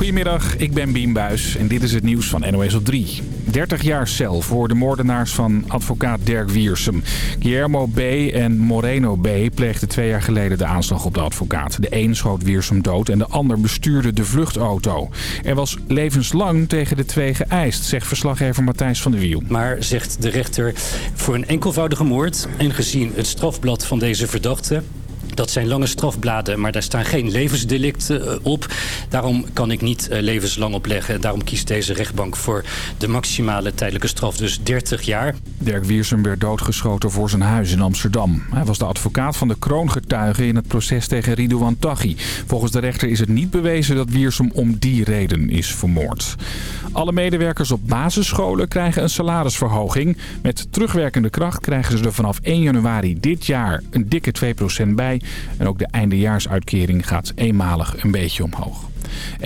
Goedemiddag, ik ben Bien Buis en dit is het nieuws van NOS op 3. 30 jaar cel voor de moordenaars van advocaat Dirk Wiersum. Guillermo B. en Moreno B. pleegden twee jaar geleden de aanslag op de advocaat. De een schoot Wiersum dood en de ander bestuurde de vluchtauto. Er was levenslang tegen de twee geëist, zegt verslaggever Matthijs van der Wiel. Maar, zegt de rechter, voor een enkelvoudige moord... en gezien het strafblad van deze verdachte dat zijn lange strafbladen, maar daar staan geen levensdelicten eh, op. Daarom kan ik niet eh, levenslang opleggen. Daarom kiest deze rechtbank voor de maximale tijdelijke straf, dus 30 jaar. Dirk Wiersum werd doodgeschoten voor zijn huis in Amsterdam. Hij was de advocaat van de kroongetuige in het proces tegen Ridouan Taghi. Volgens de rechter is het niet bewezen dat Wiersum om die reden is vermoord. Alle medewerkers op basisscholen krijgen een salarisverhoging. Met terugwerkende kracht krijgen ze er vanaf 1 januari dit jaar een dikke 2% bij. En ook de eindejaarsuitkering gaat eenmalig een beetje omhoog.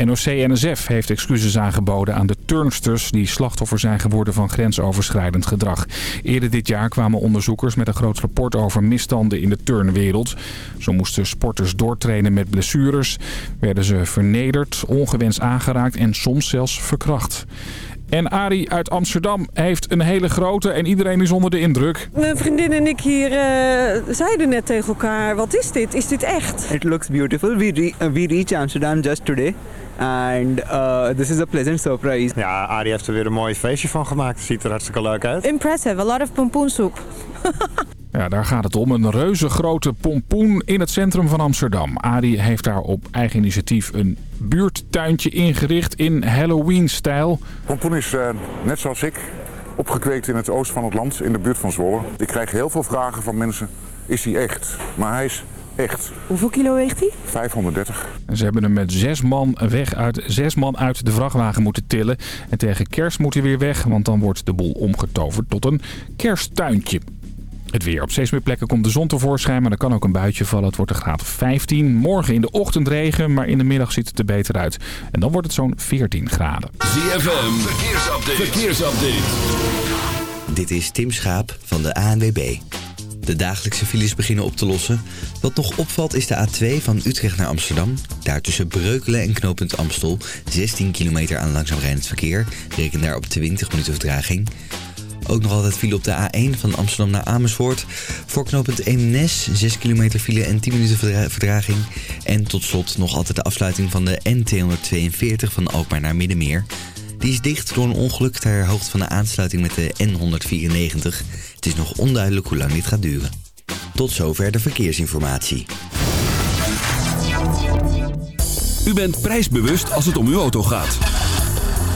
NOC-NSF heeft excuses aangeboden aan de turnsters die slachtoffer zijn geworden van grensoverschrijdend gedrag. Eerder dit jaar kwamen onderzoekers met een groot rapport over misstanden in de turnwereld. Zo moesten sporters doortrainen met blessures, werden ze vernederd, ongewenst aangeraakt en soms zelfs verkracht. En Ari uit Amsterdam heeft een hele grote en iedereen is onder de indruk. Mijn vriendin en ik hier uh, zeiden net tegen elkaar, wat is dit? Is dit echt? It looks beautiful. We, re uh, we reached Amsterdam just today. And uh, this is a pleasant surprise. Ja, Ari heeft er weer een mooi feestje van gemaakt. Ziet er hartstikke leuk uit. Impressive, a lot of pompoensoep. Ja, daar gaat het om. Een reuze grote pompoen in het centrum van Amsterdam. Adi heeft daar op eigen initiatief een buurttuintje ingericht in Halloween-stijl. Pompoen is uh, net zoals ik opgekweekt in het oosten van het land, in de buurt van Zwolle. Ik krijg heel veel vragen van mensen, is hij echt? Maar hij is echt. Hoeveel kilo weegt hij? 530. En ze hebben hem met zes man, weg uit, zes man uit de vrachtwagen moeten tillen. En tegen kerst moet hij weer weg, want dan wordt de boel omgetoverd tot een kersttuintje. Het weer. Op steeds meer plekken komt de zon tevoorschijn, maar er kan ook een buitje vallen. Het wordt een graad of 15. Morgen in de ochtend regen, maar in de middag ziet het er beter uit. En dan wordt het zo'n 14 graden. ZFM, verkeersupdate. verkeersupdate. Dit is Tim Schaap van de ANWB. De dagelijkse files beginnen op te lossen. Wat nog opvalt is de A2 van Utrecht naar Amsterdam. Daar tussen Breukelen en knooppunt Amstel 16 kilometer aan langzaam rijdend verkeer. Reken daar op 20 minuten vertraging. Ook nog altijd file op de A1 van Amsterdam naar Amersfoort. Voor knooppunt Eemnes 6 kilometer file en 10 minuten verdraging. En tot slot nog altijd de afsluiting van de N242 van Alkmaar naar Middenmeer. Die is dicht door een ongeluk ter hoogte van de aansluiting met de N194. Het is nog onduidelijk hoe lang dit gaat duren. Tot zover de verkeersinformatie. U bent prijsbewust als het om uw auto gaat.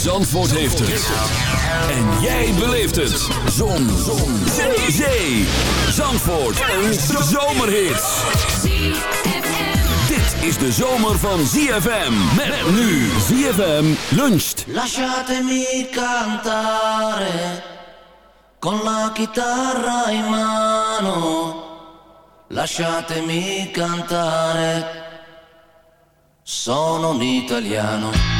Zandvoort heeft het. En jij beleeft het. Zon. Zon. Zee. Zee. Zandvoort. Een zomerhit. Dit is de zomer van ZFM. Met nu ZFM luncht. Lasciatemi cantare. Con la chitarra in mano. Lasciatemi cantare. Sono un italiano.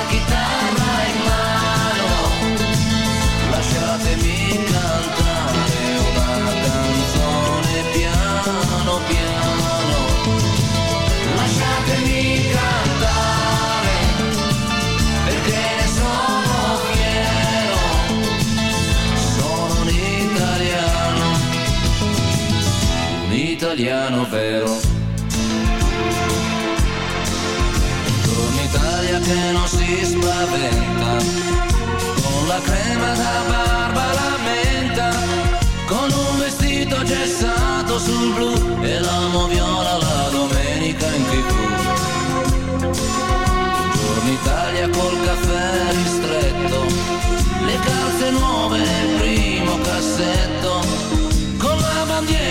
italiano vero. Un'Italia che non si spaventa, con la crema da barba la menta, con un vestito gessato sul blu e l'amo viola la domenica in tv. Buongiorno Italia col caffè ristretto, le calze nuove nel primo cassetto, con la bandiera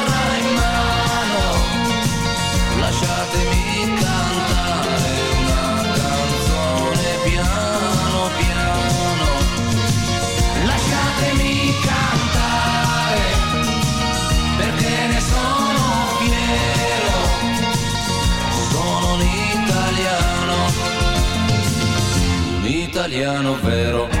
italiano vero.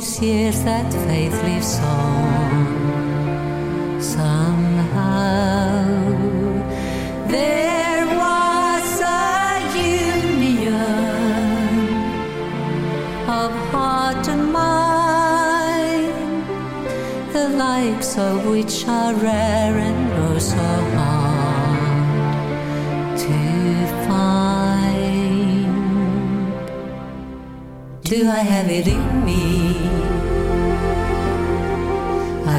These years, that faith lives on. Somehow, there was a union of heart and mind the likes of which are rare and oh so hard to find. Do I have it in me?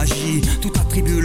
Magie Tout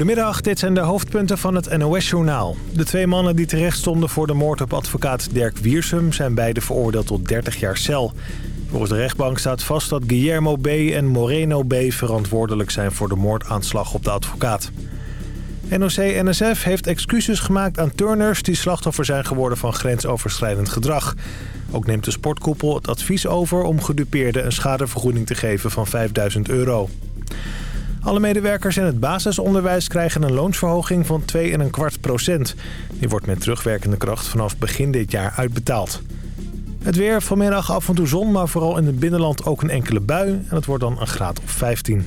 Goedemiddag, dit zijn de hoofdpunten van het NOS-journaal. De twee mannen die terecht stonden voor de moord op advocaat Dirk Wiersum... zijn beide veroordeeld tot 30 jaar cel. Volgens de rechtbank staat vast dat Guillermo B. en Moreno B. verantwoordelijk zijn... voor de moordaanslag op de advocaat. NOC-NSF heeft excuses gemaakt aan turners... die slachtoffer zijn geworden van grensoverschrijdend gedrag. Ook neemt de sportkoepel het advies over om gedupeerden... een schadevergoeding te geven van 5000 euro. Alle medewerkers in het basisonderwijs krijgen een loonsverhoging van 2,25 procent. Die wordt met terugwerkende kracht vanaf begin dit jaar uitbetaald. Het weer vanmiddag af en toe zon, maar vooral in het binnenland ook een enkele bui. En het wordt dan een graad of 15.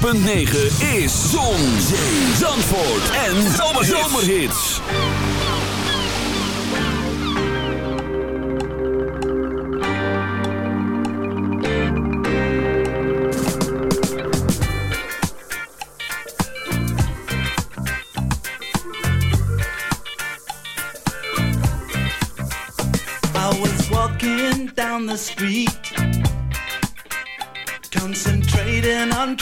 106.9 is Zon, Zee, Zandvoort en Zomerhits. I was walking down the street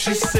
She said.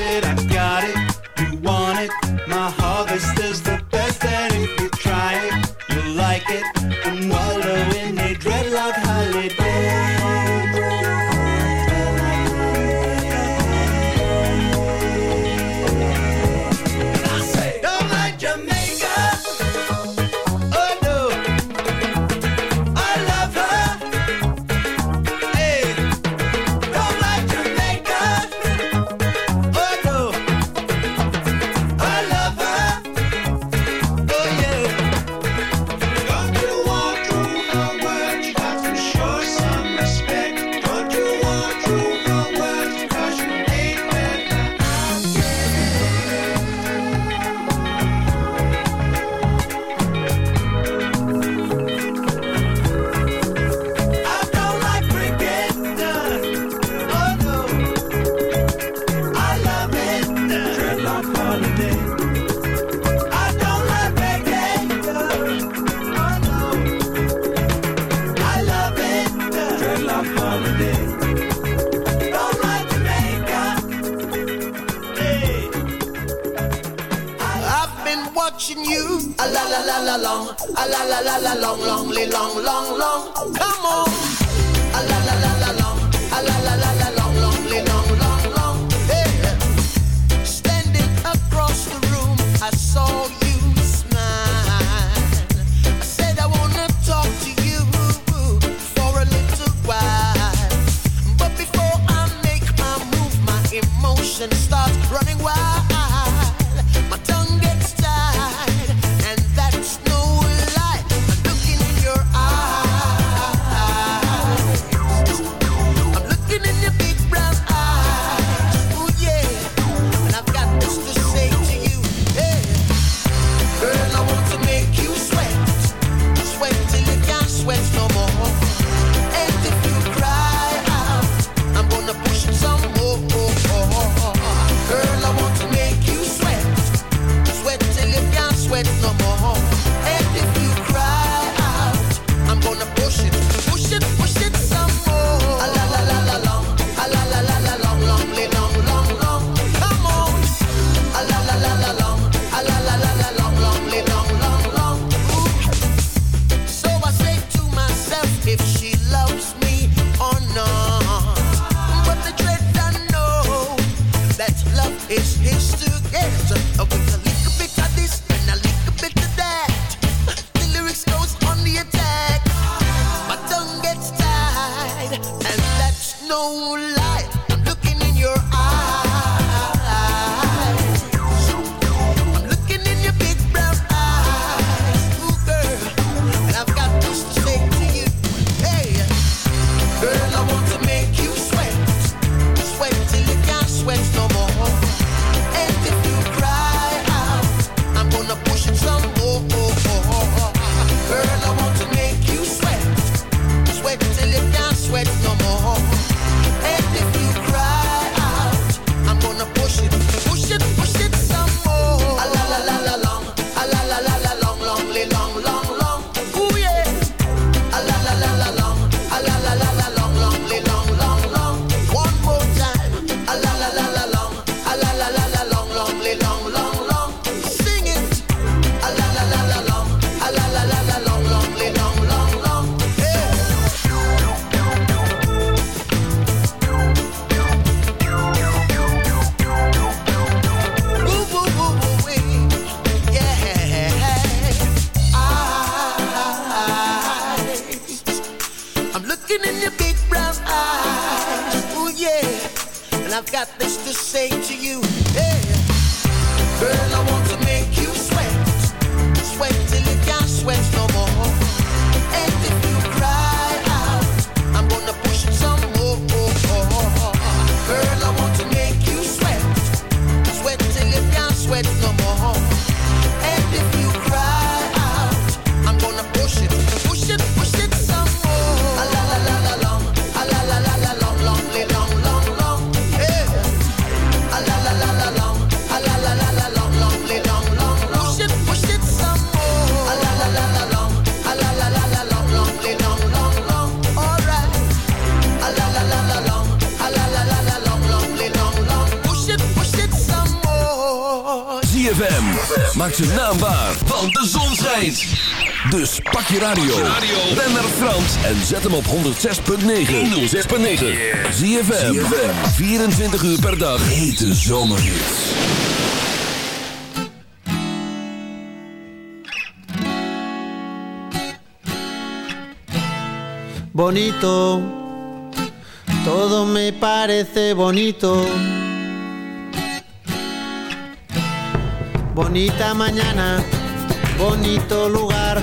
radio. Ben naar Frans en zet hem op 106.9. 106.9. Zie je 24 uur per dag. Hete zomer. Bonito. Todo me parece bonito. Bonita mañana, bonito lugar,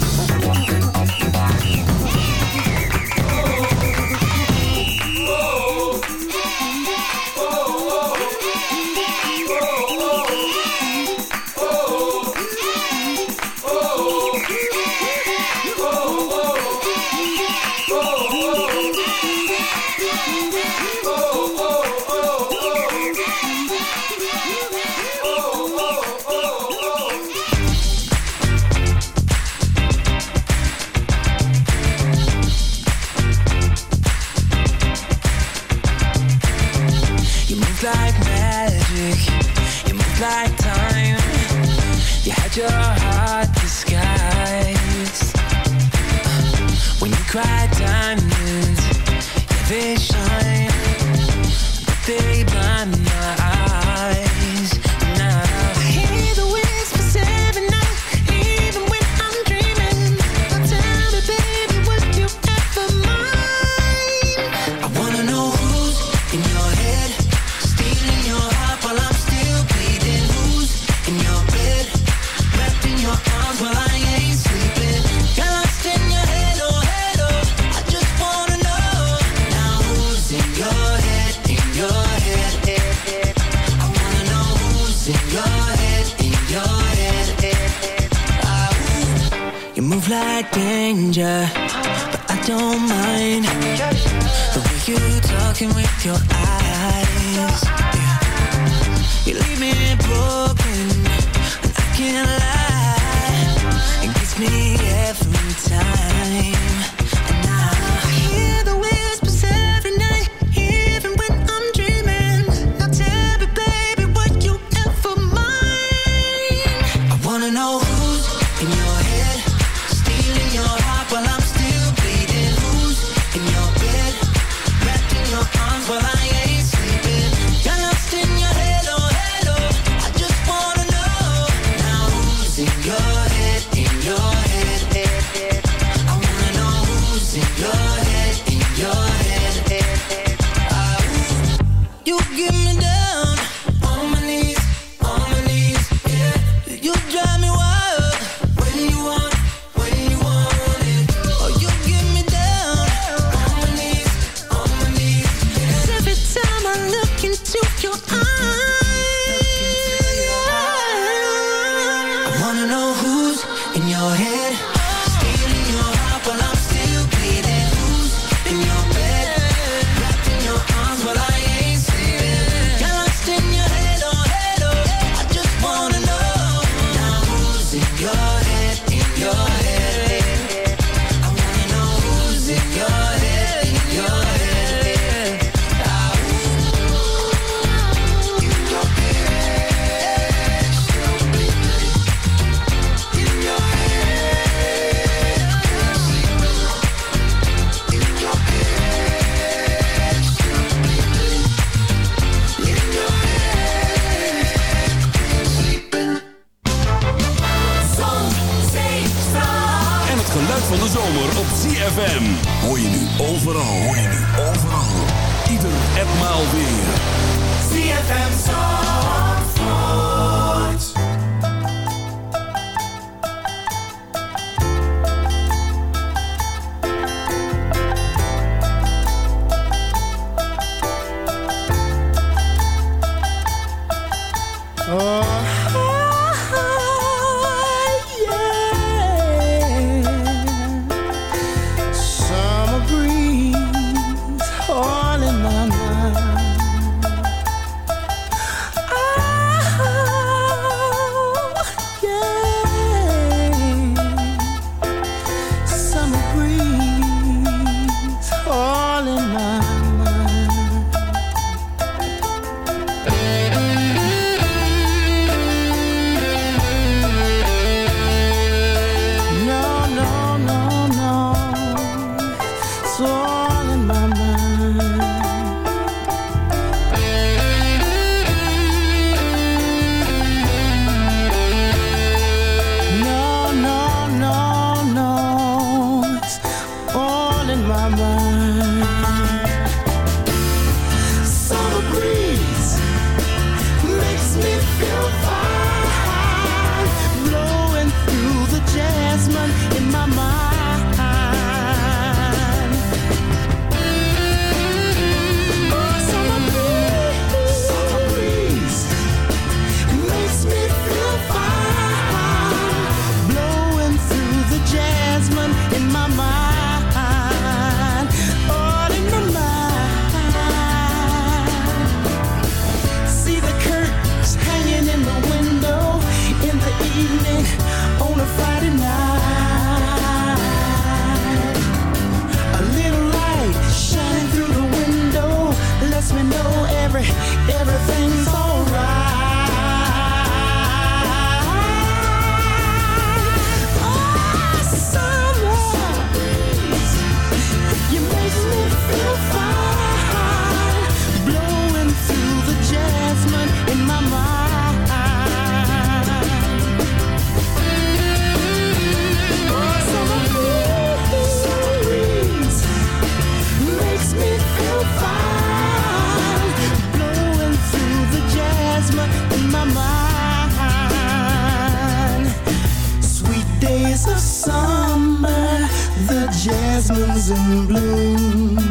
you give jasmines in bloom.